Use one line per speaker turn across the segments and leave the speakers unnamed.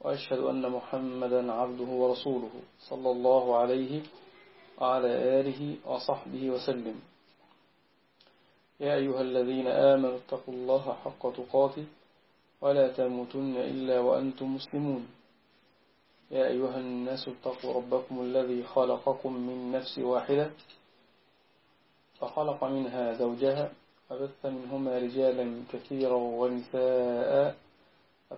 وأشهد أن محمدا عبده ورسوله صلى الله عليه وعلى آله وصحبه وسلم. يا أيها الذين آمنوا اتقوا الله حق تقاته ولا تموتن إلا وأنتم مسلمون. يا أيها الناس اتقوا ربكم الذي خلقكم من نفس واحدة فخلق منها زوجها وبث منهما رجالا كثيرا ونساء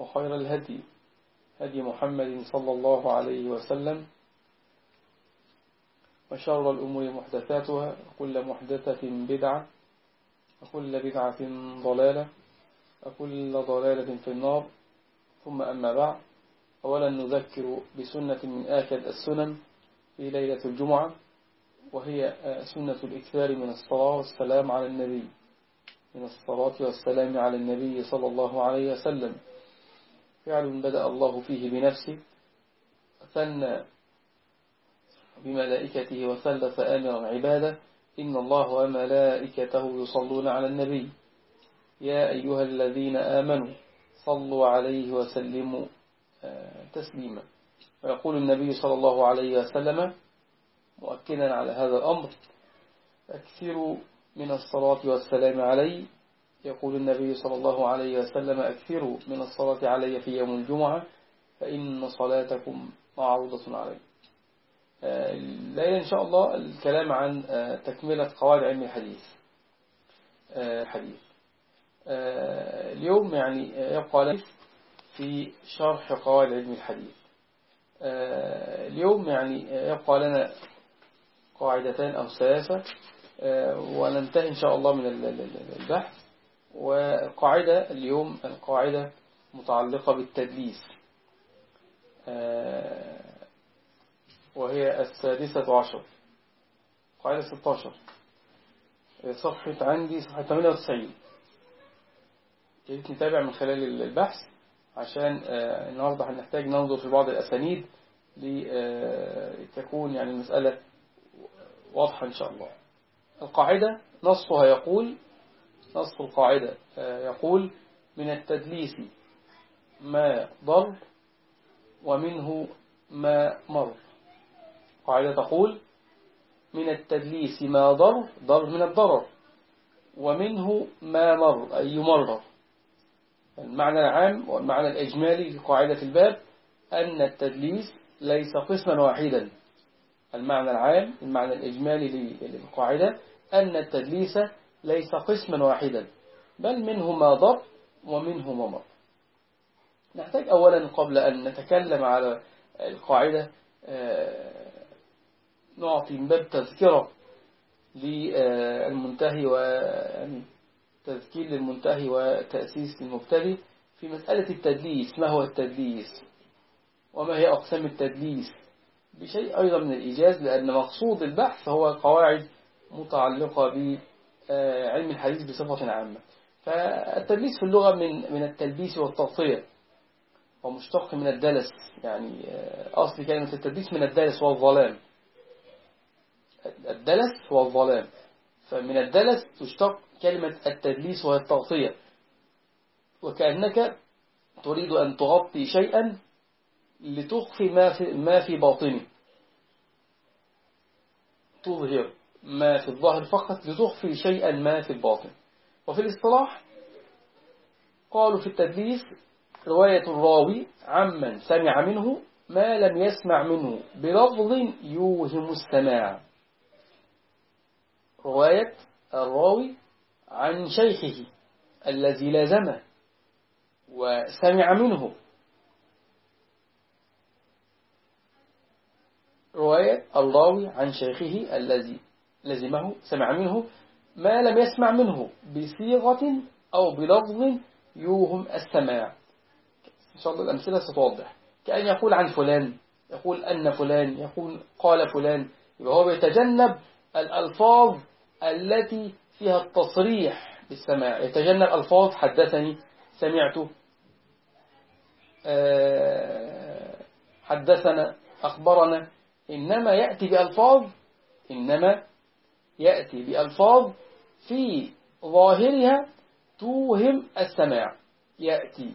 وخير الهدي هدي محمد صلى الله عليه وسلم. وشر الأمور محدثاتها وكل محدثة بدعة وكل بدعة ضلالة وكل ضلالة في النار. ثم أما بعد أولا نذكر بسنة من آكد السنن في ليلة الجمعة وهي سنة الإكثار من الصلاة والسلام على النبي من الصلاة والسلام على النبي صلى الله عليه وسلم. فعل بدأ الله فيه بنفسه ثنى بملائكته وثلث آمرا عباده إن الله وملائكته يصلون على النبي. يا أيها الذين آمنوا صلوا عليه وسلموا تسليما. ويقول النبي صلى الله عليه وسلم مؤكدا على هذا الأمر أكثروا من الصلاة والسلام علي يقول النبي صلى الله عليه وسلم أكثروا من الصلاة علي في يوم الجمعة فإن صلاتكم معروضة علي. لا إن شاء الله الكلام عن تكملة قواعد علم الحديث حديث اليوم يعني يبقى لنا في شرح قواعد علم الحديث. اليوم يعني يبقى لنا قاعدتان أو ثلاثة وننتهي إن شاء الله من البحث. وقاعدة اليوم القاعدة متعلقة بالتدليس. وهي السادسة عشر. قاعدة 16 صفحة عندي صفحة 98 جيت نتابع من خلال البحث عشان النهاردة هنحتاج ننظر في بعض الأسانيد لتكون يعني المسألة واضحة إن شاء الله. القاعدة نصها يقول نص القاعدة. يقول من التدليس ما ضر ومنه ما مر. قاعدة تقول من التدليس ما ضر ضر من الضرر ومنه ما مر أي يمرر المعنى العام والمعنى الإجمالي لقاعدة الباب أن التدليس ليس قسما واحدا. المعنى العام المعنى الإجمالي للقاعدة أن التدليس ليس قسما واحدا بل منه ما ضر ومنه ما مر نحتاج أولا قبل أن نتكلم على القاعدة نعطي من باب تذكرة للمنتهي ويعني تذكير للمنتهي وتأسيس للمبتدئ في مسألة التدليس. ما هو التدليس؟ وما هي أقسام التدليس؟ بشيء أيضا من الإيجاز لأن مقصود البحث هو قواعد متعلقة بعلم الحديث بصفة عامة. فالتدليس في اللغة من من التلبيس والتغطية ومشتق من الدلس يعني أصل كلمة التدليس من الدلس والظلام. الدلس هو الظلام فمن الدلس تشتق كلمة التدليس وهي التغطية وكأنك تريد أن تغطي شيئا لتخفي ما في, ما في باطنه تظهر. ما في الظاهر فقط لتخفي شيئا ما في الباطن. وفي الاصطلاح قالوا في التدليس رواية الراوي عمن سمع منه ما لم يسمع منه بلفظ يوهم السماع. رواية الراوي عن شيخه الذي لازمه وسمع منه. رواية الراوي عن شيخه الذي لزمه سمع منه ما لم يسمع منه بصيغة أو بلفظ يوهم السماع. إن شاء الله الأمثلة ستوضح كأن يقول عن فلان يقول أن فلان يقول قال فلان. يبقى هو بيتجنب الألفاظ التي فيها التصريح بالسماع. يتجنب ألفاظ حدثني سمعت آه، حدثنا أخبرنا. إنما يأتي بألفاظ إنما يأتي بألفاظ في ظاهرها توهم السماع. يأتي.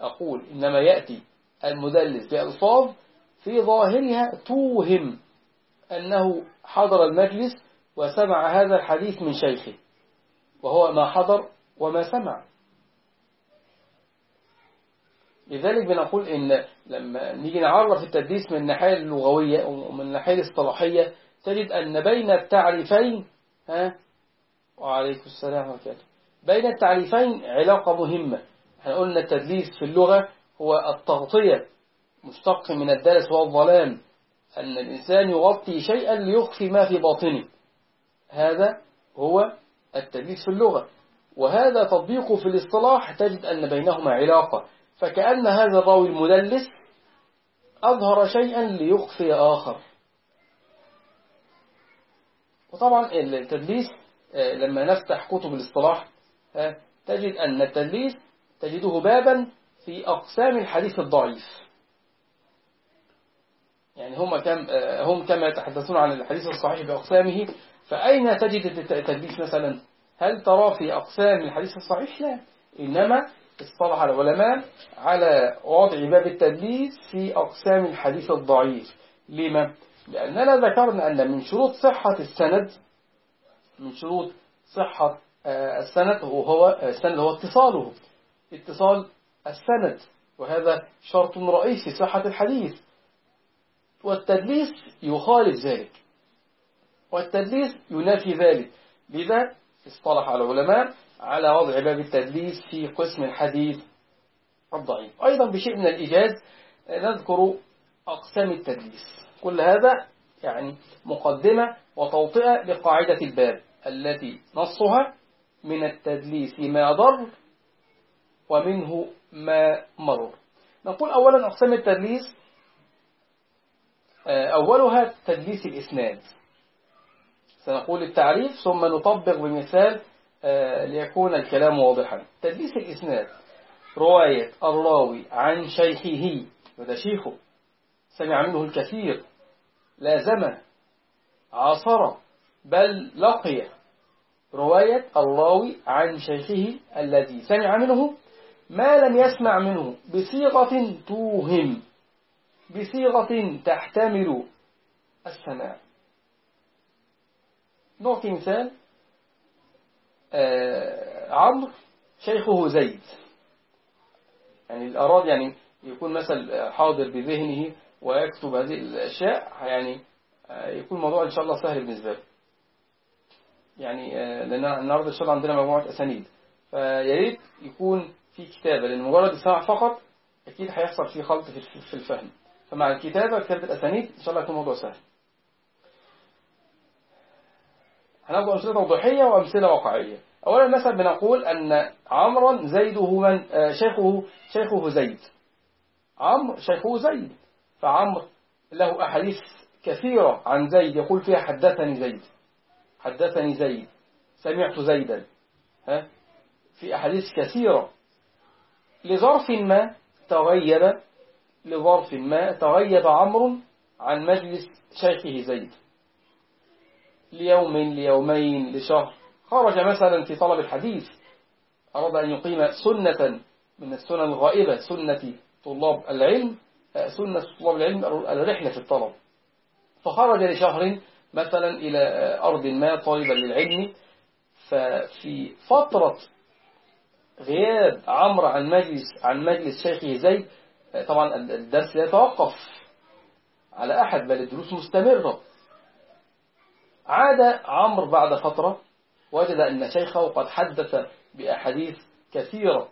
أقول إنما يأتي المدلس بألفاظ في ظاهرها توهم أنه حضر المجلس وسمع هذا الحديث من شيخه وهو ما حضر وما سمع. لذلك بنقول إن لما نيجي نعرف التدليس من الناحية اللغوية ومن الناحية الاصطلاحية تجد أن بين التعريفين ها؟ وعليكم السلام ورحمة بين التعريفين علاقة مهمة. إحنا قلنا التدليس في اللغة هو التغطية. مشتق من الدرس والظلام. أن الإنسان يغطي شيئا ليخفي ما في باطنه. هذا هو التدليس في اللغة. وهذا تطبيقه في الاصطلاح تجد أن بينهما علاقة. فكأن هذا الراوي المدلس أظهر شيئا ليخفي آخر. وطبعا التدليس آه، لما نفتح كتب الاصطلاح آه، تجد أن التدليس تجده بابا في أقسام الحديث الضعيف. يعني هم كم آه، هم كما يتحدثون عن الحديث الصحيح بأقسامه فأين تجد التدليس مثلا؟ هل ترى في أقسام الحديث الصحيح؟ لا. إنما اصطلح العلماء على وضع باب التدليس في أقسام الحديث الضعيف. لما؟ لأننا ذكرنا أن من شروط صحة السند من شروط صحة آه، السند هو السند هو اتصاله. اتصال السند وهذا شرط رئيسي صحة الحديث. والتدليس يخالف ذلك. والتدليس ينافي ذلك. لذا اصطلح العلماء على وضع باب التدليس في قسم الحديث الضعيف. أيضا بشيء من الإيجاز نذكر أقسام التدليس. كل هذا يعني مقدمة وتوطئة لقاعدة الباب التي نصها من التدليس ما ضر ومنه ما مرر نقول أولا أقسام التدليس آه، أولها تدليس الإسناد. سنقول التعريف ثم نطبق بمثال آه، ليكون الكلام واضحا. تدليس الإسناد رواية الراوي عن شيخه وده شيخه سمع منه الكثير لازمه عاصر بل لقي. رواية الراوي عن شيخه الذي سمع منه ما لم يسمع منه بصيغة توهم بصيغة تحتمل السماع. نعطي مثال آه عمرو شيخه زيد. يعني الأراد يعني يكون مثل حاضر بذهنه ويكتب هذه الأشياء يعني آه يكون الموضوع إن شاء الله سهل بالنسبة له. يعني آه لأن النهاردة إن شاء الله عندنا مجموعة أسانيد. فياريت يكون في كتابة لأن مجرد السماع فقط أكيد هيحصل فيه خلط في الفهم. فمع الكتابة كتابة الأسانيد إن شاء الله يكون الموضوع سهل. هناخد أمثلة توضيحية وأمثلة واقعية. أولا مثلا بنقول أن عمرا زيده من آه، شيخه شيخه زيد. عمرو شيخه زيد. فعمرو له أحاديث كثيرة عن زيد. يقول فيها حدثني زيد. حدثني زيد. سمعت زيدا. ها؟ في أحاديث كثيرة. لظرف ما تغيب لظرف ما تغيب عمرو عن مجلس شيخه زيد. ليوم ليومين لشهر. خرج مثلا في طلب الحديث. أراد أن يقيم سنة من السنن الغائبة سنة طلاب العلم. سنة طلاب العلم الرحلة في الطلب. فخرج لشهر مثلا إلى أرض ما طالبا للعلم. ففي فترة غياب عمرو عن مجلس عن مجلس شيخه زيد طبعا الدرس لا يتوقف على أحد بل الدروس مستمرة. عاد عمرو بعد فترة وجد أن شيخه قد حدث بأحاديث كثيرة.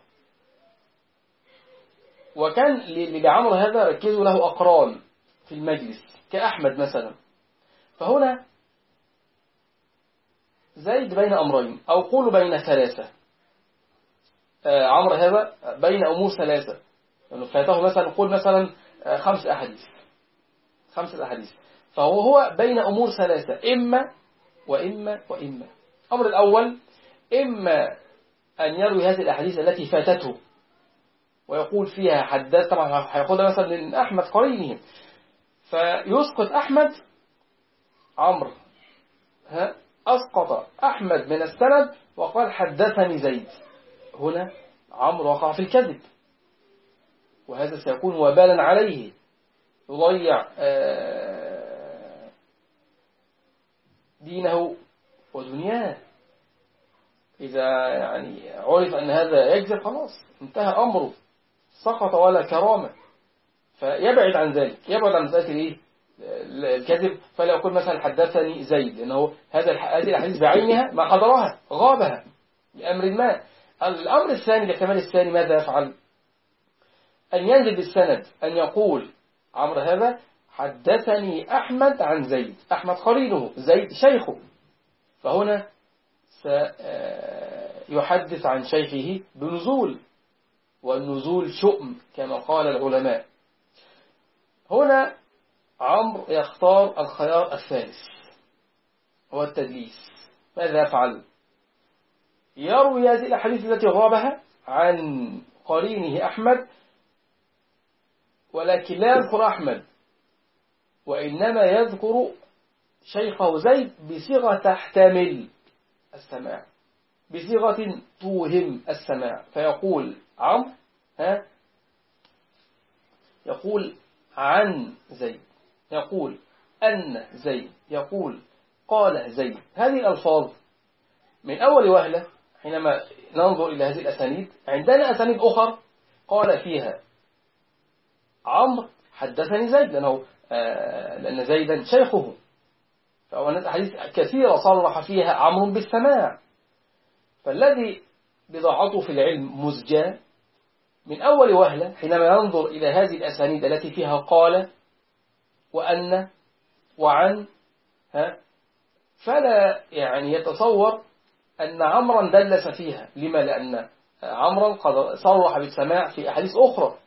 وكان لعمرو هذا ركزوا له أقران في المجلس كأحمد مثلا. فهنا زيد بين أمرين أو قولوا بين ثلاثة. آه عمرو هذا بين أمور ثلاثة. يعني فاته مثلا قول مثلا آه خمس أحاديث. خمسة أحاديث. فهو هو بين أمور ثلاثة إما وإما وإما. الأمر الأول إما أن يروي هذه الأحاديث التي فاتته. ويقول فيها حداد طبعا هياخدها مثلا من أحمد قرينه فيسقط أحمد عمرو. أسقط أحمد من السند وقال حدثني زيد. هنا عمرو وقع في الكذب. وهذا سيكون وبالا عليه. يضيع دينه ودنياه. إذا يعني عرف أن هذا يكذب خلاص انتهى أمره. سقط ولا كرامة. فيبعد عن ذلك. يبعد عن ذلك الكذب. فلا يقول مثلا حدثني زيد لأنه هذا هذه الأحاديث بعينها ما حضرها غابها بأمر ما. الأمر الثاني الاحتمال الثاني ماذا يفعل؟ أن ينزل بالسند أن يقول عمرو هذا حدثني أحمد عن زيد. أحمد قرينه زيد شيخه. فهنا سيحدث عن شيخه بنزول. والنزول شؤم كما قال العلماء. هنا عمرو يختار الخيار الثالث هو التدليس. ماذا يفعل؟ يروي هذه الأحاديث التي غابها عن قرينه أحمد ولكن لا يذكر أحمد وإنما يذكر شيخه زيد بصيغة تحتمل السماع بصيغة توهم السماع. فيقول عمرو ها؟ يقول عن زيد يقول أن زيد يقول قال زيد. هذه الألفاظ من أول وهلة حينما ننظر إلى هذه الأسانيد عندنا أسانيد أخر قال فيها عمرو حدثني زيد لأنه آه لأن زيدا شيخه. فهو حديث كثيرة صرح فيها عمرو بالسماع. فالذي بضاعته في العلم مزجاة من أول وهلة حينما ينظر إلى هذه الأسانيد التي فيها قال وأن وعن ها فلا يعني يتصور أن عمرا دلس فيها. لما؟ لأن عمرا قد صرح بالسماع في أحاديث أخرى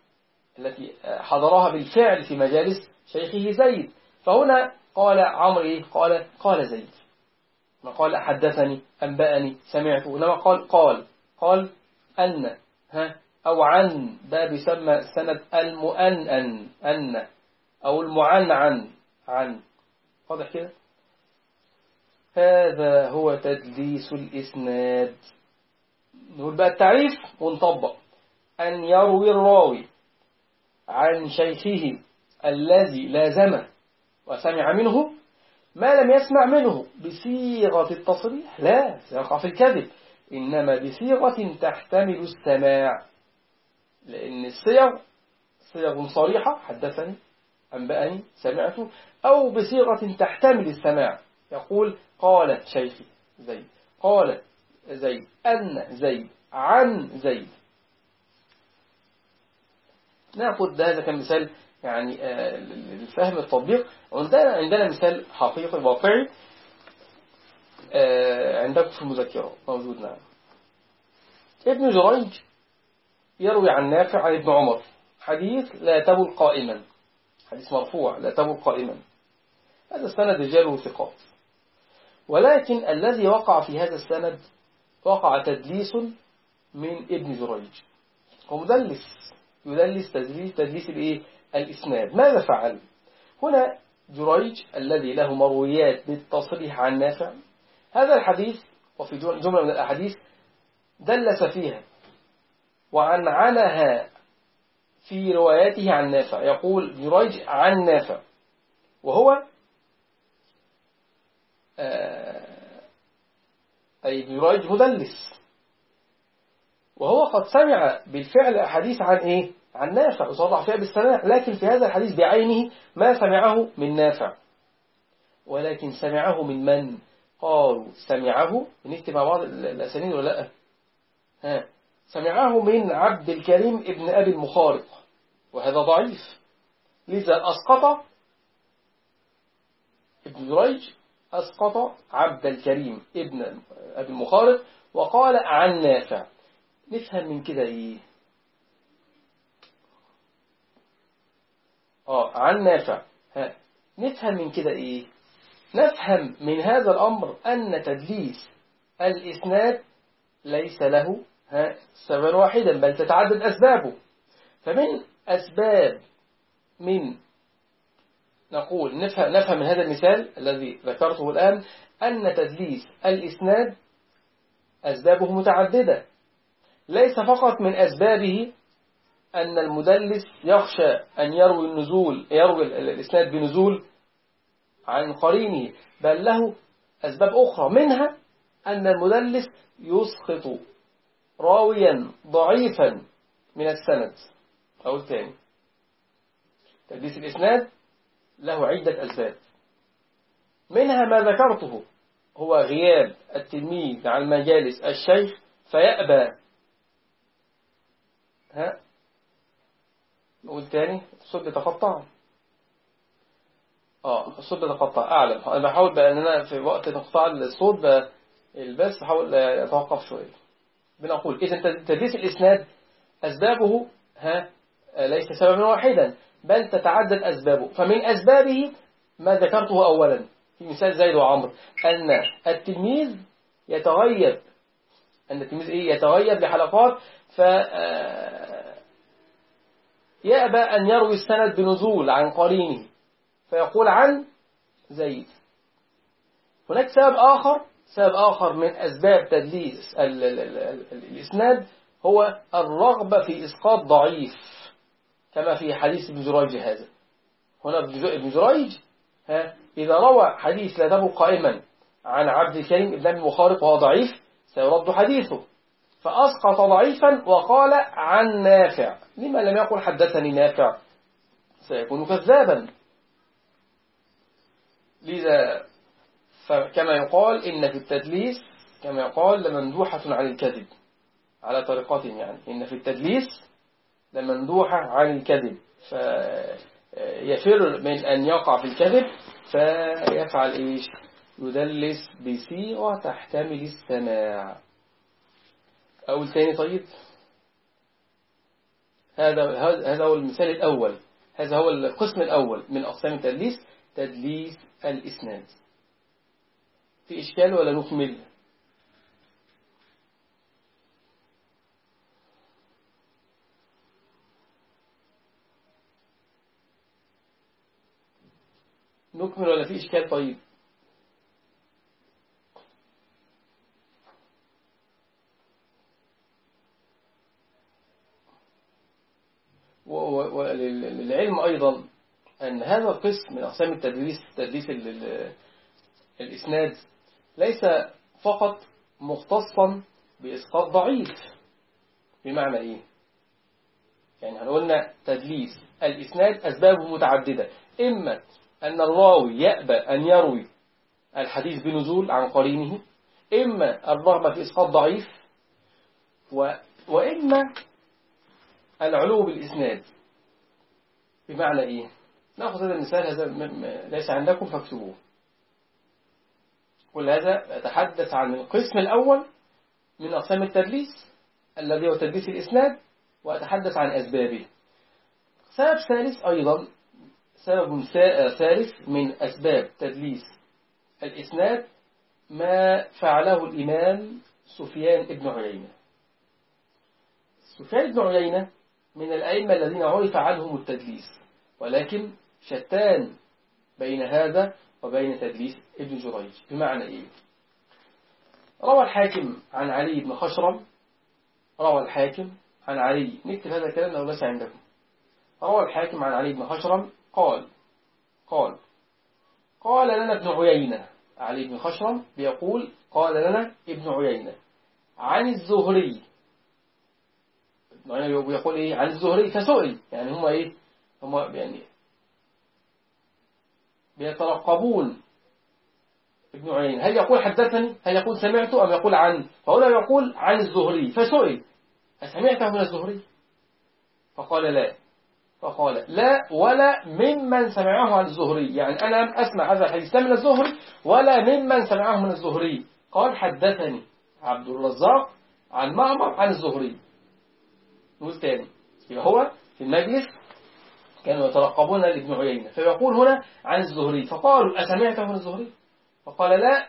التي حضرها بالفعل في مجالس شيخه زيد. فهنا قال عمرو إيه؟ قال قال زيد. ما قال حدثني أنبأني سمعت. إنما قال قال قال أن ها أو عن ده بيسمى سند المؤنن أن أو المعنعن عن. واضح كده؟ هذا هو تدليس الإسناد. نقول بقى التعريف ونطبق. أن يروي الراوي عن شيخه الذي لازمه وسمع منه ما لم يسمع منه بصيغة التصريح. لا سيقع في الكذب. إنما بصيغة تحتمل السماع. لأن الصيغ صيغ صريحة حدثني أنبأني سمعت أو بصيغة تحتمل السماع. يقول قال شيخي زيد قال زيد أن زيد عن زيد. نأخذ هذا كمثال يعني لفهم التطبيق. وعندنا عندنا مثال حقيقي واقعي عندكم في المذكرة موجود نعم ابن جريج يروي عن نافع عن ابن عمر. حديث لا تبل قائما. حديث مرفوع لا تبل قائما. هذا السند رجاله ثقات. ولكن الذي وقع في هذا السند وقع تدليس من ابن جريج. هو مدلس يدلس تدليس تدليس الايه الإسناد. ماذا فعل؟ هنا جريج الذي له مرويات بالتصريح عن نافع. هذا الحديث وفي جملة من الأحاديث دلس فيها. وعنعنها في رواياته عن نافع. يقول جريج عن نافع. وهو أي جريج مدلس. وهو قد سمع بالفعل أحاديث عن إيه؟ عن نافع. وصرح فيها بالسماع. لكن في هذا الحديث بعينه ما سمعه من نافع. ولكن سمعه من من؟ قالوا سمعه. نكتب مع بعض الأسانيد ولا؟ لا؟ ها. سمعه من عبد الكريم ابن أبي المخارق. وهذا ضعيف. لذا أسقط ابن جريج أسقط عبد الكريم ابن أبي المخارق وقال عن نافع نفهم من كده إيه؟ آه عن نافع ها نفهم من كده إيه؟ نفهم من هذا الأمر أن تدليس الإسناد ليس له سببا واحدا بل تتعدد أسبابه. فمن أسباب من نقول نفهم, نفهم من هذا المثال الذي ذكرته الآن أن تدليس الإسناد أسبابه متعددة. ليس فقط من أسبابه أن المدلس يخشى أن يروي النزول يروي الإسناد بنزول عن قرينه بل له أسباب أخرى. منها أن المدلس يسقط راويا ضعيفا من السند. أو الثاني. تدليس الإسناد له عدة أسباب. منها ما ذكرته. هو غياب التلميذ عن مجالس الشيخ فيأبى. ها؟ نقول تاني الصوت بيتقطع آه الصوت بيتقطع أعلم. أنا بحاول بقى إن أنا في وقت انقطاع الصوت البث بحاول أتوقف شوية. بنقول. إذا تدليس الإسناد أسبابه ها ليس سببا واحدا بل تتعدد أسبابه. فمن أسبابه ما ذكرته اولا في مثال زيد وعمر أن التلميذ يتغيب أن التلميذ إيه يتغيب لحلقات ف يأبى أن يروي السند بنزول عن قرينه فيقول عن زيد. هناك سبب آخر سبب آخر من أسباب تدليس الإسناد هو الرغبة في إسقاط ضعيف كما في حديث ابن جريج هذا. هنا ابن جريج إذا روى حديث لا تبقى قائما عن عبد الكريم ابن أبي مخارق وهو ضعيف سيرد حديثه. فأسقط ضعيفا وقال عن نافع. لما لم يقل حدثني نافع؟ سيكون كذابا. لذا فكما يقال إن في التدليس كما يقال لمندوحة عن الكذب. على طريقتهم يعني. إن في التدليس لمندوحة عن الكذب. فيفر من أن يقع في الكذب فيفعل إيش؟ يدلس بصيغة تحتمل السماع. أقول تاني طيب. هذا هذا هو المثال الأول. هذا هو القسم الأول من أقسام التدليس تدليس الإسناد. في إشكال ولا نكمل نكمل ولا في إشكال طيب؟ وللعلم أيضا أن هذا القسم من أقسام التدريس تدريس الإسناد ليس فقط مختصا بإسقاط ضعيف. بمعنى إيه؟ يعني هنقولنا تدليس الإسناد أسبابه متعددة. إما أن الراوي يأبى أن يروي الحديث بنزول عن قرينه إما الرغبة في إسقاط ضعيف و... وإما العلو بالإسناد. بمعنى إيه؟ نأخذ هذا المثال هذا ليس عندكم فاكتبوه. ولهذا أتحدث عن القسم الأول من أقسام التدليس الذي هو تدليس الإسناد وأتحدث عن أسبابه. سبب ثالث أيضا سبب ثالث من أسباب تدليس الإسناد ما فعله الإمام سفيان بن عيينة. سفيان بن عيينة من الأئمة الذين عرف عنهم التدليس ولكن شتان بين هذا وبين تدليس ابن جريج. بمعنى إيه؟ روى الحاكم عن علي بن خشرم روى الحاكم عن علي. نكتب هذا الكلام لو ليس عندكم. روى الحاكم عن علي بن خشرم قال قال قال لنا ابن عيينة. علي بن خشرم بيقول قال لنا ابن عيينة. عن الزهري. يقول إيه؟ عن الزهري فسئل يعني هم إيه؟ هم يعني بيترقبون. ابن عيينة هل يقول حدثني؟ هل يقول سمعت أم يقول عن فهنا يقول عن الزهري. فسئل أسمعته من الزهري؟ فقال لا. فقال لا ولا ممن سمعه عن الزهري. يعني أنا لم أسمع هذا الحديث من الزهري ولا ممن سمعه من الزهري. قال حدثني عبد الرزاق عن معمر عن الزهري. نقول تاني. يبقى هو في المجلس كانوا يترقبون لابن عيينة. فيقول هنا عن الزهري فقالوا أسمعته من الزهري؟ فقال لا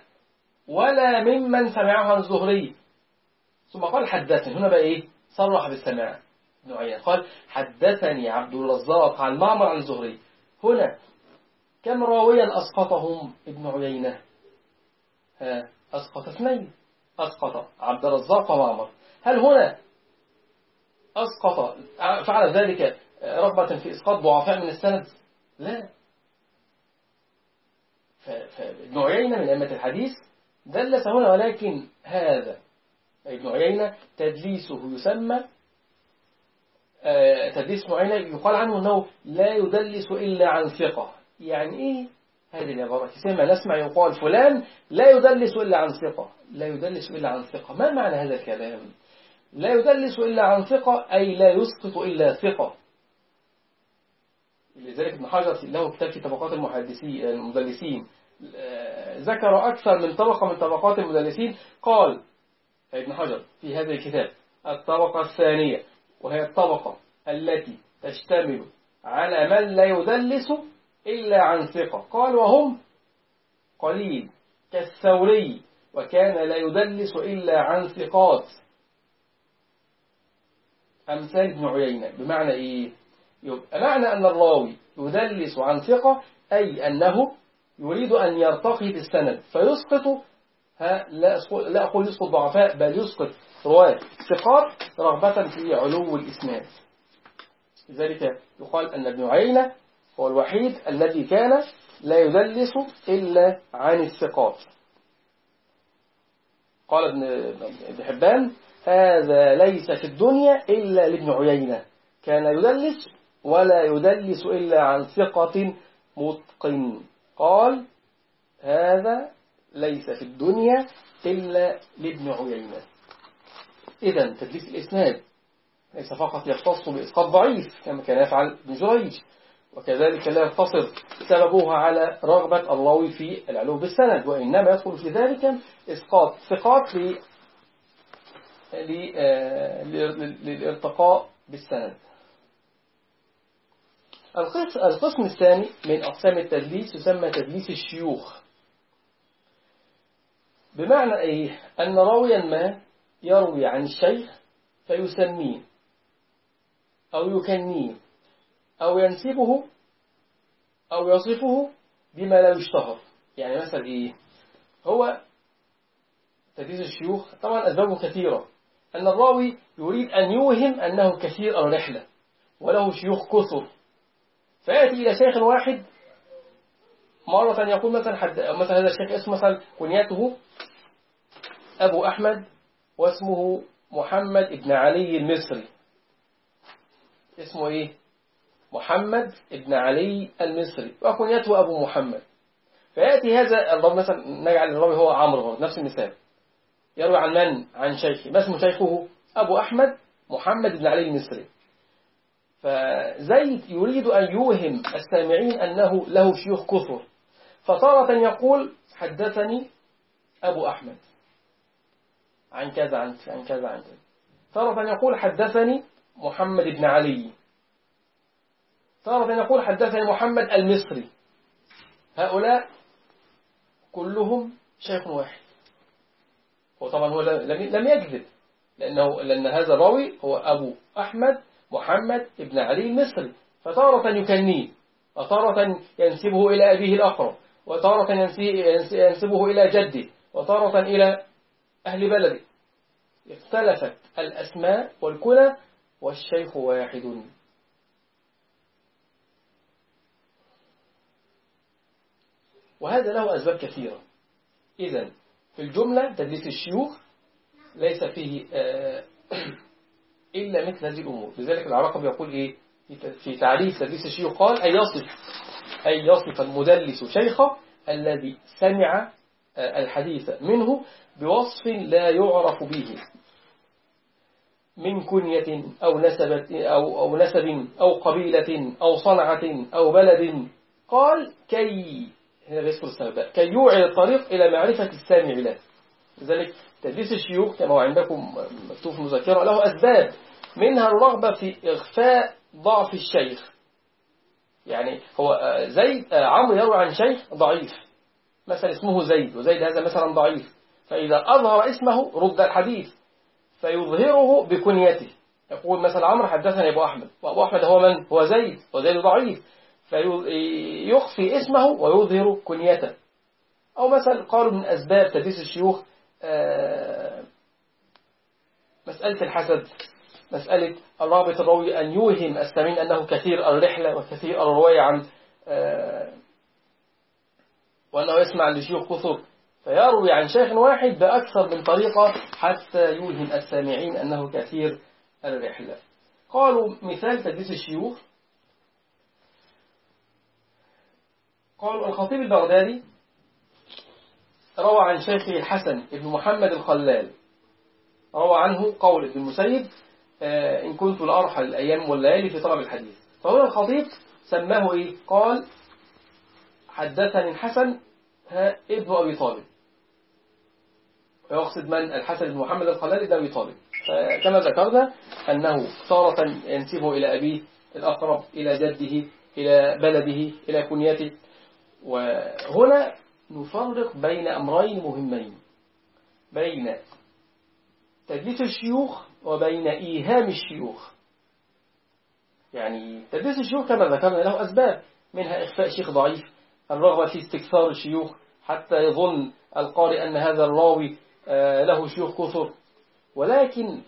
ولا ممن سمعه عن الزهري. ثم قال حدثني. هنا بقى إيه؟ صرح بالسماع ابن عيينة. قال حدثني عبد الرزاق عن معمر عن الزهري. هنا كم راويا أسقطهم ابن عيينة؟ ها أسقط اثنين. أسقط عبد الرزاق ومعمر. هل هنا أسقط فعل ذلك رغبة في إسقاط ضعفاء من السند. لا. فابن عيينة من أئمة الحديث دلس هنا ولكن هذا ابن عيينة تدليسه يسمى تدليس ابن عيينة يقال عنه أنه لا يدلس إلا عن ثقة. يعني إيه هذه العبارة؟ كما نسمع يقال فلان لا يدلس إلا عن ثقة. لا يدلس إلا عن ثقة. ما معنى هذا الكلام؟ لا يدلس إلا عن ثقة أي لا يسقط إلا ثقة. لذلك ابن حجر له كتاب في طبقات المحدثين المدلسين ذكر أكثر من طبقة من طبقات المدلسين قال ابن حجر في هذا الكتاب الطبقة الثانية وهي الطبقة التي تشتمل على من لا يدلس إلا عن ثقة. قال وهم قليل كالثوري وكان لا يدلس إلا عن ثقات. أمثال ابن عيينة بمعنى إيه؟ يبقى معنى أن الراوي يدلس عن ثقة أي أنه يريد أن يرتقي بالسند. فيسقط لا أقول يسقط ضعفاء بل يسقط رواة ثقات رغبة في علو الإسناد. لذلك يقال أن ابن عيينة هو الوحيد الذي كان لا يدلس إلا عن الثقات. قال ابن حبان هذا ليس في الدنيا إلا لابن عيينة. كان يدلس ولا يدلس إلا عن ثقة متقن. قال هذا ليس في الدنيا إلا لابن عيينة. إذا تدليس الإسناد ليس فقط يختص بإسقاط ضعيف كما كان يفعل ابن جريج وكذلك لا يقتصر سببها على رغبة الراوي في العلو بالسند وإنما يدخل في ذلك إسقاط ثقات للارتقاء بالسند. القسم الثاني من أقسام التدليس يسمى تدليس الشيوخ. بمعنى إيه؟ أن راويا ما يروي عن الشيخ فيسميه أو يكنيه أو ينسبه أو يصفه بما لا يشتهر يعني مثلا إيه؟ هو تدليس الشيوخ طبعا أسبابه كثيرة. أن الراوي يريد أن يوهم أنه كثير الرحلة وله شيوخ كثر. فيأتي إلى شيخ واحد مرة يقول مثلا حد مثلا هذا الشيخ اسمه مثلا كنيته أبو أحمد واسمه محمد ابن علي المصري. اسمه إيه؟ محمد ابن علي المصري. وكنيته أبو محمد. فيأتي هذا الرب مثلا نجعل الرب هو عمرو نفس المثال. يروي عن من؟ عن شيخه. ما اسم شيخه؟ أبو أحمد محمد بن علي المصري. فزيد يريد أن يوهم السامعين أنه له شيوخ كثر فتارة يقول حدثني أبو أحمد. عن كذا عن عن كذا عن كذا. تارة يقول حدثني محمد بن علي. تارة يقول حدثني محمد المصري. هؤلاء كلهم شيخ واحد. وطبعا هو لم يكذب لأنه لأن هذا الراوي هو أبو أحمد محمد بن علي المصري فتارة يكنيه وتارة ينسبه إلى أبيه الأقرب وتارة ينسبه إلى جده وتارة إلى أهل بلده. اختلفت الأسماء والكنى والشيخ واحد. وهذا له أسباب كثيرة. إذا في الجملة تدليس الشيوخ ليس فيه إلا مثل هذه الأمور. لذلك العراقب يقول إيه؟ في تعريف تدليس الشيوخ قال أن يصف أن يصف المدلس شيخه الذي سمع آه، الحديث منه بوصف لا يعرف به. من كنية أو نسب أو, أو نسب أو قبيلة أو صنعة أو بلد. قال كي هنا بيذكر السبب. كي يوعي الطريق إلى معرفة السامع له. لذلك تدليس الشيوخ كما هو عندكم مكتوب في المذكرة له أسباب. منها الرغبة في إخفاء ضعف الشيخ. يعني هو زيد عمرو يروي عن شيخ ضعيف. مثلا اسمه زيد وزيد هذا مثلا ضعيف. فإذا أظهر اسمه رد الحديث فيظهره بكنيته. يقول مثلا عمرو حدثني أبو أحمد. وأبو أحمد هو من؟ هو زيد. وزيد ضعيف. فيخفي اسمه ويظهر كنيته. أو مثلا قالوا من أسباب تدريس الشيوخ آه، مسألة الحسد مسألة الرابط الروي أن يوهم السمين أنه كثير الرحلة وكثير الرواية عن آه، وأنه يسمع لشيوخ كثر. فيروي عن شيخ واحد بأكثر من طريقة حتى يوهم السامعين أنه كثير الرحلة. قالوا مثال تدريس الشيوخ. قالوا الخطيب البغدادي روى عن شيخه الحسن بن محمد الخلال. روى عنه قول ابن المسيب آه، إن كنت لأرحل الأيام والليالي في طلب الحديث. فهنا الخطيب سماه إيه؟ قال حدثني الحسن ابن أبي طالب. ويقصد من؟ الحسن بن محمد الخلال ابن أبي طالب. كما ذكرنا أنه تارة ينسبه إلى أبيه الأقرب إلى جده إلى بلده إلى كنيته. وهنا نفرق بين أمرين مهمين. بين تدليس الشيوخ وبين إيهام الشيوخ. يعني تدليس الشيوخ كما ذكرنا له أسباب منها إخفاء شيخ ضعيف الرغبة في استكثار الشيوخ حتى يظن القارئ أن هذا الراوي آه، له شيوخ كثر. ولكن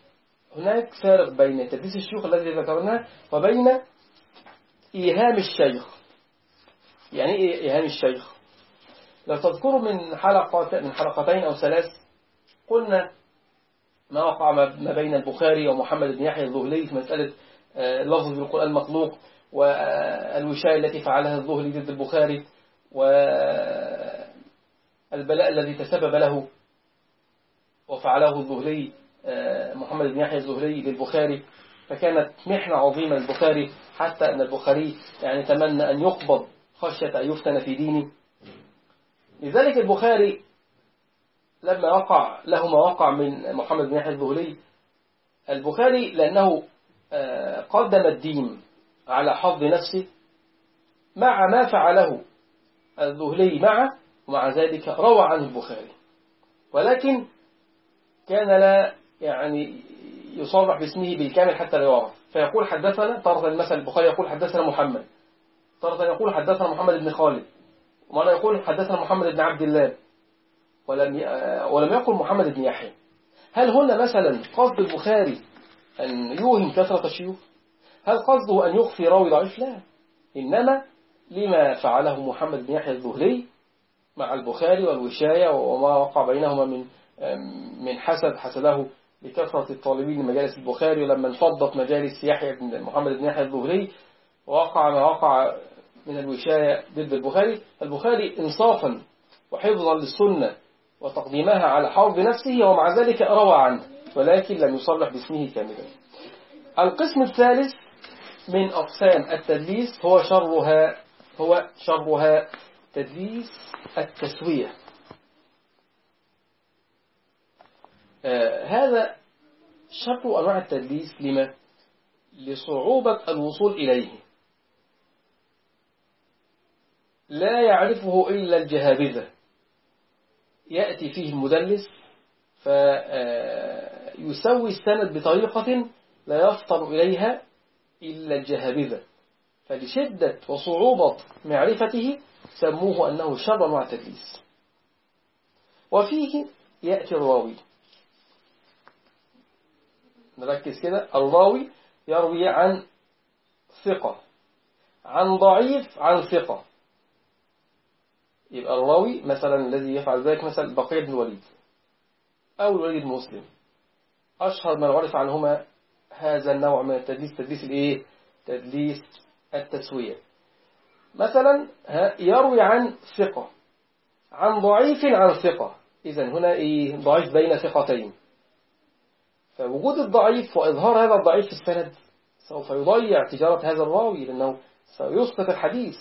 هناك فارق بين تدليس الشيوخ الذي ذكرناه وبين إيهام الشيخ. يعني إيه إيهام الشيخ؟ لو تذكروا من حلقات من حلقتين أو ثلاث قلنا ما وقع ما بين البخاري ومحمد بن يحيى الظهلي في مسألة آه، لفظ بالقرآن المخلوق والوشاية التي فعلها الظهلي ضد البخاري والبلاء الذي تسبب له وفعله الظهلي آه، محمد بن يحيى الظهلي للبخاري. فكانت محنة عظيمة للبخاري حتى أن البخاري يعني تمنى أن يقبض خشية أن يفتن في دينه. لذلك البخاري لما وقع له ما وقع من محمد بن يحيى الظهلي البخاري لأنه آه، قدم الدين على حظ نفسه مع ما فعله الذهلي معه ومع ذلك روى عنه البخاري. ولكن كان لا يعني يصرح باسمه بالكامل حتى لا يعرف. فيقول حدثنا طرف المثل البخاري يقول حدثنا محمد. طرف يقول حدثنا محمد بن خالد. ومرة يقول حدثنا محمد بن عبد الله ولم ولم يقل محمد بن يحيى. هل هنا مثلا قصد البخاري أن يوهم كثرة الشيوخ؟ هل قصده أن يخفي راوي ضعيف لا. إنما لما فعله محمد بن يحيى الذهلي مع البخاري والوشاية وما وقع بينهما من من حسد حسده لكثرة الطالبين لمجالس البخاري ولما انفضت مجالس يحيى بن محمد بن يحيى الذهلي ووقع ما وقع من الوشاية ضد البخاري. البخاري إنصافا وحفظا للسنة وتقديمها على حوض نفسه ومع ذلك روى عنه ولكن لم يصرح باسمه كاملا. القسم الثالث من أقسام التدليس هو شرها هو شرها تدليس التسوية. آه هذا شر أنواع التدليس لما؟ لصعوبة الوصول إليه. لا يعرفه إلا الجهابذة. يأتي فيه المدلس فيسوي السند بطريقة لا يفطر إليها إلا الجهابذة. فلشدة وصعوبة معرفته سموه أنه شر مع التدليس. وفيه يأتي الراوي. نركز كده. الراوي يروي عن ثقة عن ضعيف عن ثقة. يبقى الراوي مثلا الذي يفعل ذلك مثلا بقية بن الوليد أو الوليد المسلم أشهر من عرف عنهما هذا النوع من التدليس تدليس الإيه؟ تدليس التسوية. مثلا يروي عن ثقة عن ضعيف عن ثقة. إذا هنا إيه؟ ضعيف بين ثقتين. فوجود الضعيف وإظهار هذا الضعيف في السند سوف يضيع تجارة هذا الراوي لأنه سيسقط الحديث.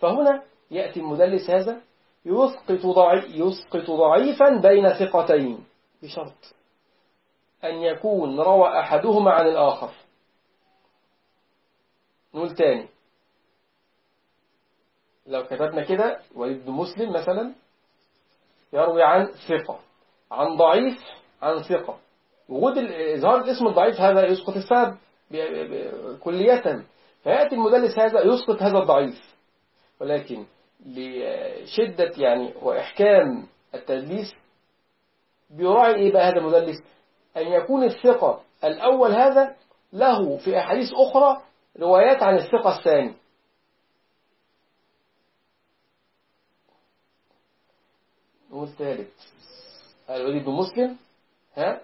فهنا يأتي المدلس هذا يسقط, ضعي يسقط ضعيفا بين ثقتين. بشرط. أن يكون روى أحدهما عن الآخر. نقول تاني. لو كتبنا كده وليد مسلم مثلا يروي عن ثقة. عن ضعيف عن ثقة. وجود إظهار الاسم الضعيف هذا يسقط السبب كلية. فيأتي المدلس هذا يسقط هذا الضعيف. ولكن لشدة يعني وإحكام التدليس بيراعي إيه بقى هذا المدلس؟ أن يكون الثقة الأول هذا له في أحاديث أخرى روايات عن الثقة الثاني. نقول ثالث. الوليد بن مسلم ها؟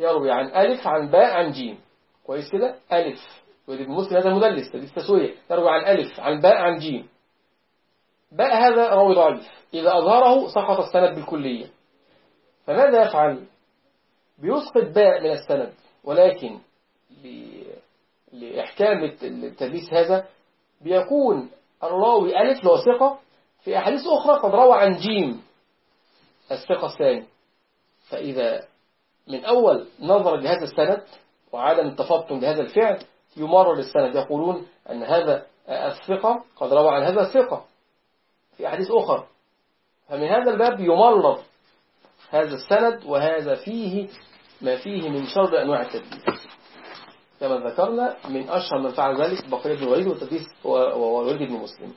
يروي عن ألف عن باء عن جيم. كويس كده؟ ألف. الوليد بن مسلم هذا مدلس تدليس تسوية يروي عن ألف عن باء عن جيم. باء هذا راوي ضعيف إذا أظهره سقط السند بالكلية. فماذا يفعل؟ بيسقط باء من السند. ولكن لإحكام التدليس هذا بيكون الراوي ألف لو ثقة في أحاديث أخرى قد روى عن جيم الثقة الثاني فإذا من أول نظر لهذا السند وعدم التفطن لهذا الفعل يمرر السند يقولون أن هذا الثقة قد روى عن هذا الثقة. في أحاديث أخرى فمن هذا الباب يمرر هذا السند وهذا فيه ما فيه من شر أنواع التدليس كما ذكرنا من أشهر من فعل ذلك بقية بن الوليد والتدليس والوليد بن مسلم.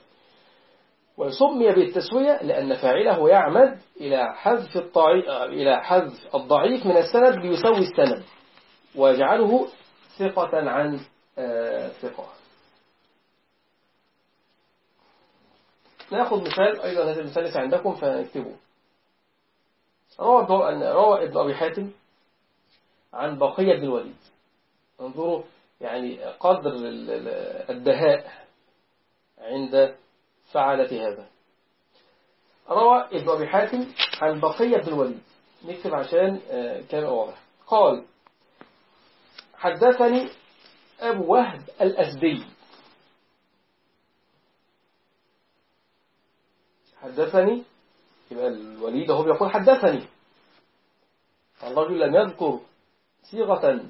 وسمي بالتسوية لأن فاعله يعمد إلى حذف إلى حذف الضعيف من السند ليسوي السند ويجعله ثقة عن ثقة. ناخذ مثال أيضا هذا المثال عندكم فنكتبه. روى روى ابن أبي حاتم عن بقية بن الوليد. انظروا يعني قدر الدهاء عند فعلة هذا. روى ابن أبي حاتم عن بقية بن الوليد. نكتب عشان كان واضح. قال حدثني أبو وهب الأسدي حدثني. يبقى الوليد هو بيقول حدثني. الرجل لم يذكر صيغة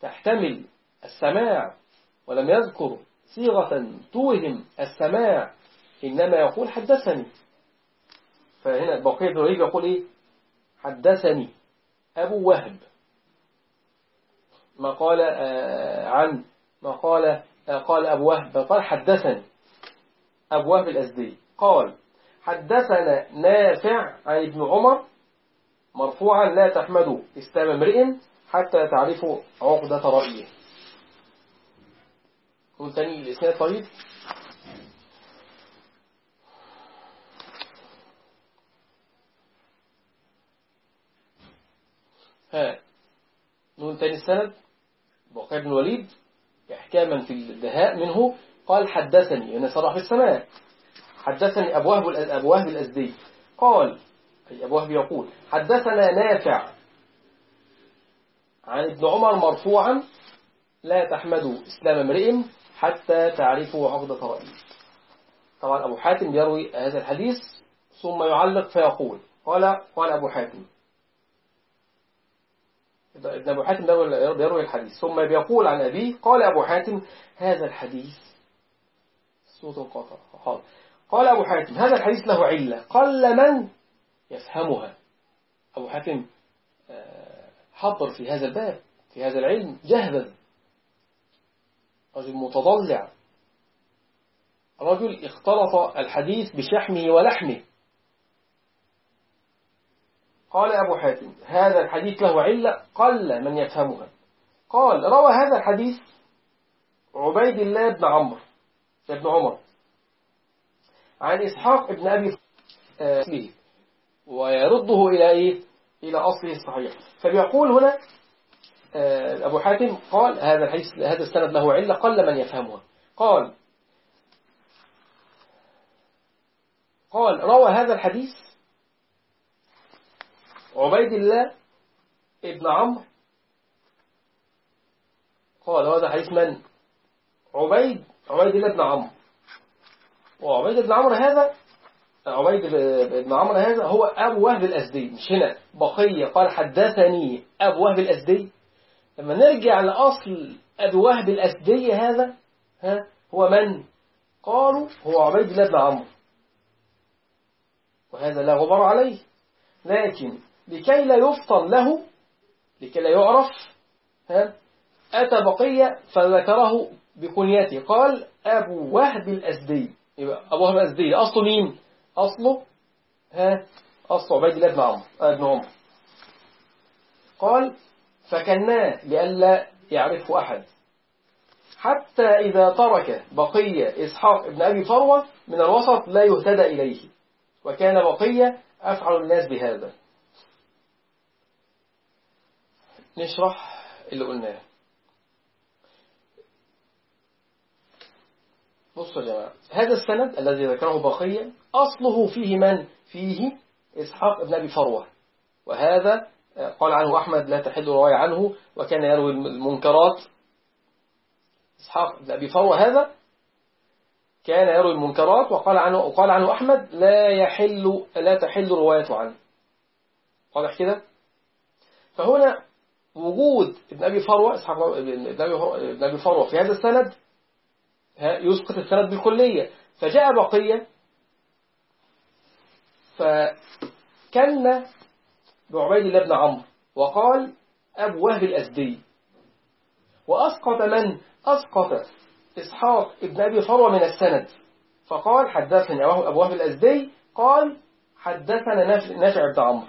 تحتمل السماع ولم يذكر صيغة توهم السماع إنما يقول حدثني. فهنا بقية الوليد يقول إيه؟ حدثني. أبو وهب. ما قال عن ما قال قال أبو وهب. قال حدثني. أبو وهب الأزدي. قال حدثنا نافع عن ابن عمر مرفوعا لا تحمدوا إسلام امرئ حتى تعرفوا عقدة رأيه. قول تاني الإسناد طيب؟ ها نقول تاني السند؟ بقية بن الوليد إحكاما في الدهاء منه قال حدثني يعني صرح في السماء. حدثني أبو وهب أبو وهب الأزدي. قال أي أبو وهب يقول حدثنا نافع عن ابن عمر مرفوعا لا تحمدوا إسلام امرئ حتى تعرفوا عقدة رأيه طبعا أبو حاتم يروي هذا الحديث ثم يعلق فيقول قال قال أبو حاتم. ابن أبو حاتم يروي الحديث. ثم بيقول عن أبيه قال أبو حاتم هذا الحديث صوت القطر قال أبو حاتم هذا الحديث له علة. قل من يفهمها. أبو حاتم حضر في هذا الباب في هذا العلم جهدا رجل متضلع. رجل اختلط الحديث بشحمه ولحمه. قال أبو حاتم هذا الحديث له علة. قل من يفهمها. قال روى هذا الحديث عبيد الله بن عمرو بن عمر. عن إسحاق بن أبي أصله ويرده إلى إيه؟ إلى أصله الصحيح. فبيقول هنا آه، أبو حاتم قال هذا الحديث هذا السند له علة قل من يفهمها قال قال روى هذا الحديث عبيد الله ابن عمرو. قال هذا حديث من؟ عبيد عبيد الله بن عمرو. وعبيد بن عمرو هذا عبيد بن عمرو هذا هو أبو وهب الأسدي مش هنا بقية قال حدثني أبو وهب الأسدي لما نرجع لأصل أبو وهب الأسدي هذا ها هو من؟ قالوا هو عبيد الله بن عمرو. وهذا لا غبار عليه. لكن لكي لا يفطن له لكي لا يعرف ها أتى بقية فذكره بكنيته. قال أبو وهب الأسدي يبقى أبو وهب الأسدي أصله مين؟ أصله ها؟ أصله عبيد الله بن عمرو آه، بن عمر. قال فكناه لئلا يعرفه أحد. حتى إذا ترك بقية إسحاق بن أبي فروة من الوسط لا يهتدى إليه. وكان بقية أفعل الناس بهذا. نشرح اللي قلناه. بصوا يا جماعة هذا السند الذي ذكره بقية أصله فيه من؟ فيه إسحاق بن أبي فروة. وهذا قال عنه أحمد لا تحل رواية عنه وكان يروي المنكرات. إسحاق بن أبي فروة هذا كان يروي المنكرات وقال عنه وقال عنه أحمد لا يحل لا تحل روايته عنه. واضح كده؟ فهنا وجود ابن أبي فروة إسحاق ابن أبي فروة في هذا السند يسقط السند بالكلية. فجاء بقية. فكن بعبيد الله بن عمرو وقال أبو وهب الأزدي. وأسقط من؟ أسقط إسحاق ابن أبي فروة من السند. فقال حدثني أبو وهب الأزدي. قال حدثنا نافع بن عمرو.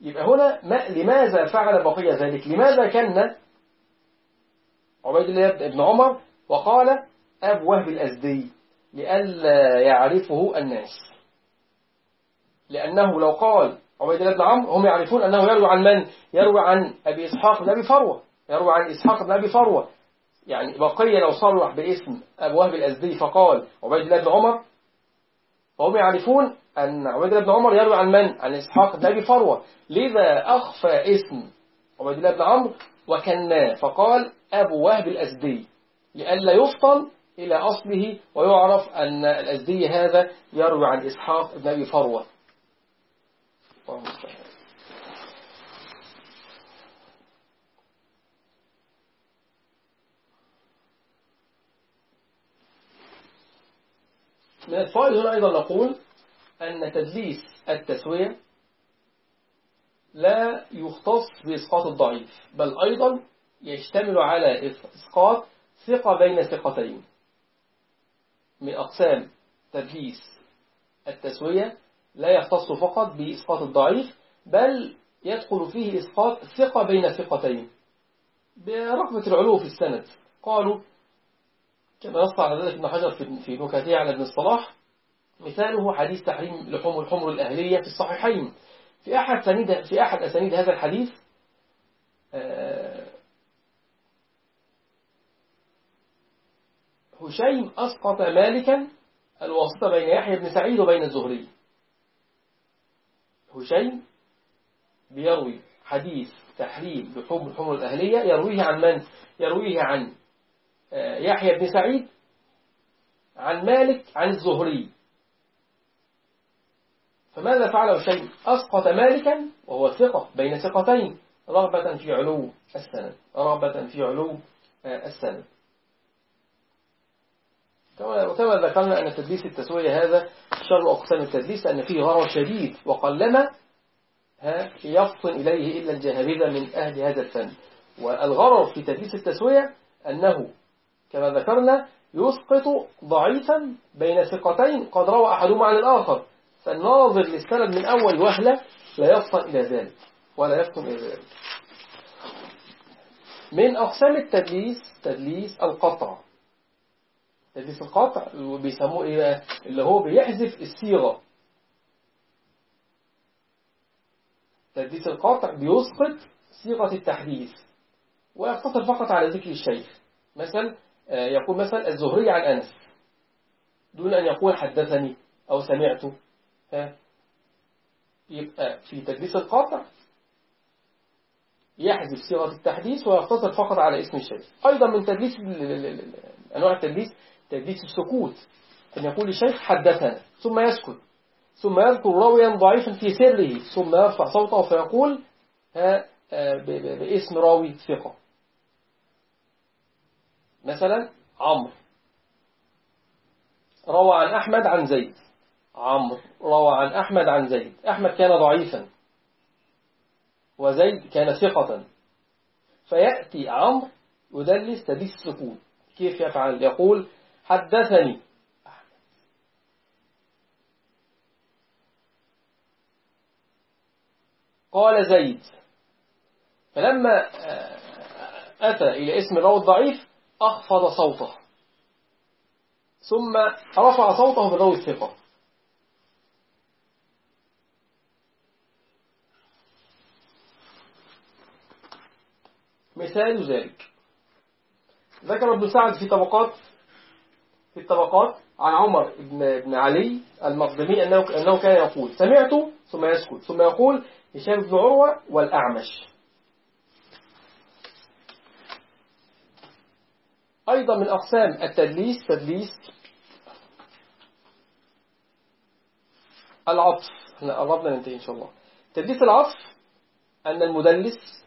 يبقى هنا ما لماذا فعل بقية ذلك؟ لماذا كان عبيد الله بن عمر وقال أبو وهب الأزدي لئلا يعرفه الناس. لأنه لو قال عبيد الله بن عمرو هم يعرفون أنه يروي عن من؟ يروي عن أبي إسحاق بن أبي فروة. يروي عن إسحاق بن أبي فروة. يعني بقية لو صرح باسم أبو وهب الأزدي فقال عبيد الله بن عمر. فهم يعرفون أن عبيد الله بن عمر يروي عن من؟ عن إسحاق بن أبي فروة. لذا أخفى اسم عبيد الله بن عمرو وكناه فقال أبو وهب الأزدي لئلا يفطن إلى أصله ويعرف أن الأزدي هذا يروي عن إسحاق بن أبي فروة. من الفائد هنا أيضا نقول أن تدليس التسوية لا يختص بإسقاط الضعيف بل أيضا يشتمل على إسقاط ثقة بين ثقتين. من أقسام تدليس التسوية لا يختص فقط بإسقاط الضعيف بل يدخل فيه إسقاط ثقة بين ثقتين. برغبة العلو في السند. قالوا كما نص على ذلك ابن حجر في نكاته على ابن الصلاح مثاله حديث تحريم لحوم الحمر الأهلية في الصحيحين. في أحد في أحد أسانيد هذا الحديث آه، هشيم أسقط مالكا الواسطة بين يحيى بن سعيد وبين الزهري. هشيم بيروي حديث تحريم لحوم الحمر الأهلية يرويه عن من؟ يرويه عن آه، يحيى بن سعيد عن مالك عن الزهري. فماذا فعل شيء أسقط مالكا وهو ثقة بين ثقتين رغبة في علو السند رغبة في علو آه، السند. وكما ذكرنا أن تدليس التسوية هذا شر أقسام التدليس أن فيه غرر شديد وقلما يفطن إليه إلا الجهابذة من أهل هذا الفن. والغرر في تدليس التسوية أنه كما ذكرنا يسقط ضعيفا بين ثقتين قد روى أحدهما عن الآخر. فالناظر للسند من أول وهلة لا يفطن إلى ذلك ولا يفطن إلى ذلك. من أقسام التدليس تدليس القطع. تدليس القطع بيسموه إيه؟ بقى اللي هو بيحذف الصيغة. تدليس القاطع بيسقط صيغة التحديث ويقتصر فقط على ذكر الشيخ. مثلا آه، يقول مثلا الزهري عن أنس. دون أن يقول حدثني أو سمعته ها؟ يبقى في تدليس القاطع يحذف صيغة التحديث ويقتصر فقط على اسم الشيخ. أيضا من تدليس أنواع التدليس تدليس السكوت أن يقول الشيخ حدثنا ثم يسكت ثم يذكر راويا ضعيفا في سره ثم يرفع صوته فيقول ها آه، باسم راوي ثقة. مثلا عمرو. روى عن أحمد عن زيد. عمرو روى عن أحمد عن زيد. أحمد كان ضعيفا. وزيد كان ثقة. فيأتي عمرو يدلس تدليس السكون كيف يفعل؟ يقول حدثني. قال زيد. فلما أتى إلى اسم الراوي الضعيف أخفض صوته. ثم رفع صوته بالراوي الثقة. مثال ذلك. ذكر ابن سعد في طبقات في الطبقات عن عمر بن, بن علي المقدمي أنه, أنه كان يقول سمعت ثم يسكت ثم يقول هشام بن عروة والأعمش. أيضا من أقسام التدليس تدليس العطف. إحنا قربنا ننتهي إن شاء الله. تدليس العطف أن المدلس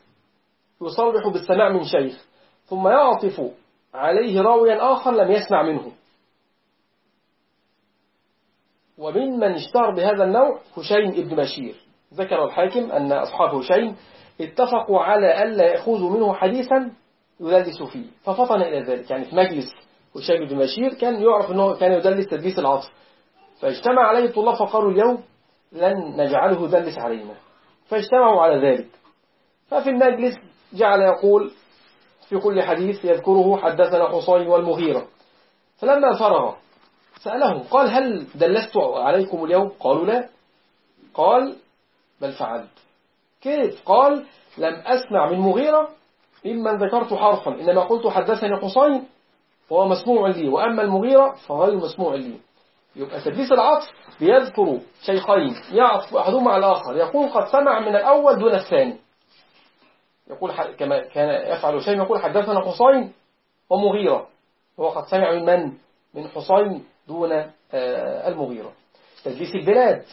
يصرح بالسماع من شيخ ثم يعطف عليه راويا آخر لم يسمع منه. ومن من اشتهر بهذا النوع هشيم ابن بشير. ذكر الحاكم أن أصحاب هشيم اتفقوا على ألا يأخذوا منه حديثا يدلس فيه. ففطن إلى ذلك. يعني في مجلس هشيم بن بشير كان يعرف أنه كان يدلس تدليس العطف فاجتمع عليه الطلاب فقالوا اليوم لن نجعله يدلس علينا. فاجتمعوا على ذلك. ففي المجلس جعل يقول في كل حديث يذكره حدثنا حصين والمغيرة. فلما فرغ سألهم قال هل دلست عليكم اليوم؟ قالوا لا. قال بل فعلت. كيف؟ قال لم أسمع من مغيرة ممن ذكرت حرفا إنما قلت حدثني حصين فهو مسموع لي وأما المغيرة فغير مسموع لي. يبقى تدليس العطف بيذكر شيخين يعطف أحدهما على الآخر يقول قد سمع من الأول دون الثاني. يقول كما كان يفعل شيء يقول حدثنا حصين ومغيرة هو قد سمع من من؟ من حصين دون آه، المغيرة. تدليس البلاد.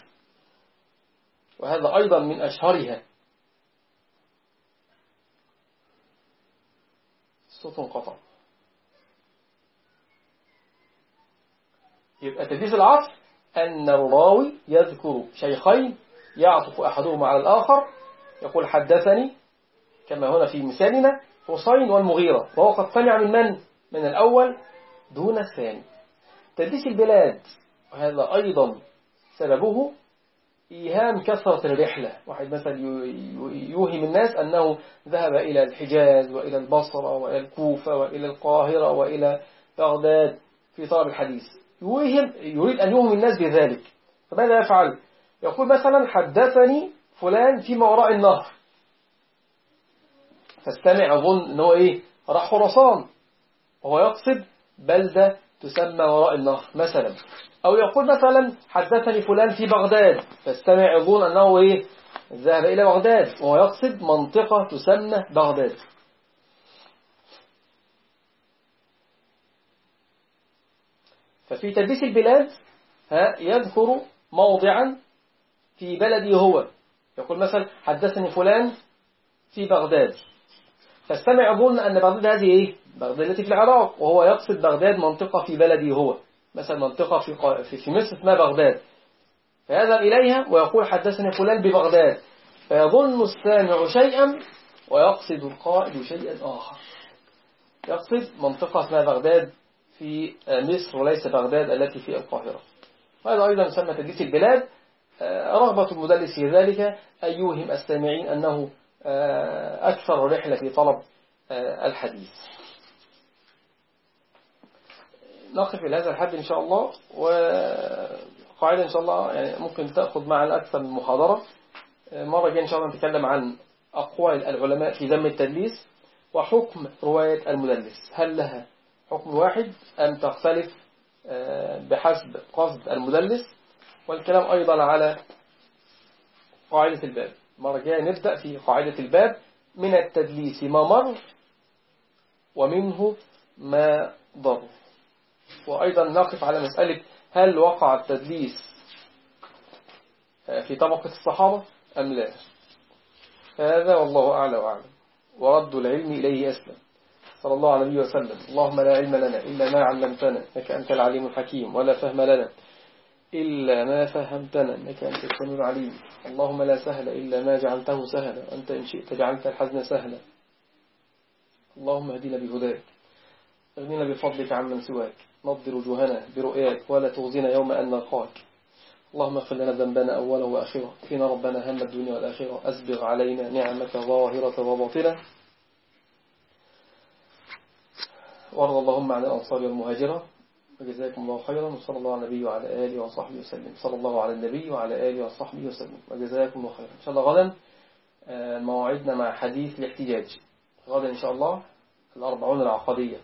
وهذا أيضا من أشهرها. صوت انقطع. يبقى تدليس العطف أن الراوي يذكر شيخين يعطف أحدهما على الآخر يقول حدثني كما هنا في مثالنا حسين والمغيرة. وهو قد سمع من من؟ من الأول دون الثاني تدليس البلاد وهذا أيضا سببه إيهام كثرة الرحلة. واحد مثلا يوهم الناس أنه ذهب إلى الحجاز وإلى البصرة وإلى الكوفة وإلى القاهرة وإلى بغداد في طلب الحديث. يوهم يريد أن يوهم الناس بذلك. فماذا يفعل؟ يقول مثلا حدثني فلان فيما وراء النهر. فاستمع أظن أنه إيه؟ راح خراسان. وهو يقصد بلدة تسمى وراء النهر مثلا. أو يقول مثلا حدثني فلان في بغداد. فاستمع يظن أنه إيه؟ ذهب إلى بغداد وهو يقصد منطقة تسمى بغداد. ففي تدليس البلاد ها يذكر موضعا في بلده هو. يقول مثلا حدثني فلان في بغداد. فاستمع يظن أن بغداد هذه إيه؟ بغداد التي في العراق وهو يقصد بغداد منطقة في بلده هو. مثلا منطقة في في مصر اسمها بغداد. فيذهب إليها ويقول حدثني فلان ببغداد. فيظن السامع شيئا ويقصد القائد شيئا آخر. يقصد منطقة اسمها بغداد في مصر وليس بغداد التي في القاهرة. وهذا أيضا يسمى تدليس البلاد. آه، رغبة المدلس في ذلك أن يوهم السامعين أنه آه، أكثر رحلة في طلب آه، الحديث. نقف إلى هذا الحد إن شاء الله وقاعدة إن شاء الله يعني ممكن تأخذ معنا أكثر من محاضرة مرة جاية إن شاء الله نتكلم عن أقوال العلماء في ذم التدليس وحكم رواية المدلس. هل لها حكم واحد أم تختلف آه، بحسب قصد المدلس؟ والكلام أيضا على قاعدة الباب. مرة جاية نبدأ في قاعدة الباب. من التدليس ما مر ومنه ما ضر. وأيضا نقف على مسألة هل وقع التدليس آه، في طبقة الصحابة أم لا؟ هذا والله أعلى وأعلم. ورد العلم إليه أسلم. صلى الله عليه وسلم. اللهم لا علم لنا إلا ما علمتنا إنك أنت العليم الحكيم ولا فهم لنا إلا ما فهمتنا إنك أنت السميع العليم. اللهم لا سهل إلا ما جعلته سهلا أنت إن شئت جعلت الحزن سهلا. اللهم اهدنا بهداك اغننا بفضلك عمن سواك. نضر وجوهنا برؤياك ولا تغزنا يوم أن نلقاك. اللهم اغفر لنا ذنبنا أوله وآخره فينا ربنا هم الدنيا والآخرة. أسبغ علينا نعمك ظاهرة وباطنة. وارض اللهم عن الأنصار والمهاجرة. وجزاكم الله خيرا. وصلى الله على النبي وعلى آله وصحبه وسلم. صلى الله على النبي وعلى آله وصحبه وسلم. وجزاكم الله خيرا. إن شاء الله غدا آه، موعدنا مع حديث الاحتجاج. غدا إن شاء الله الأربعون العقدية.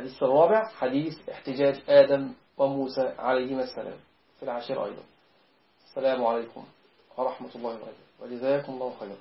الحديث الرابع حديث احتجاج آدم وموسى عليهما السلام. في العشر أيضا. السلام عليكم ورحمة الله وبركاته. وجزاكم الله خيرا.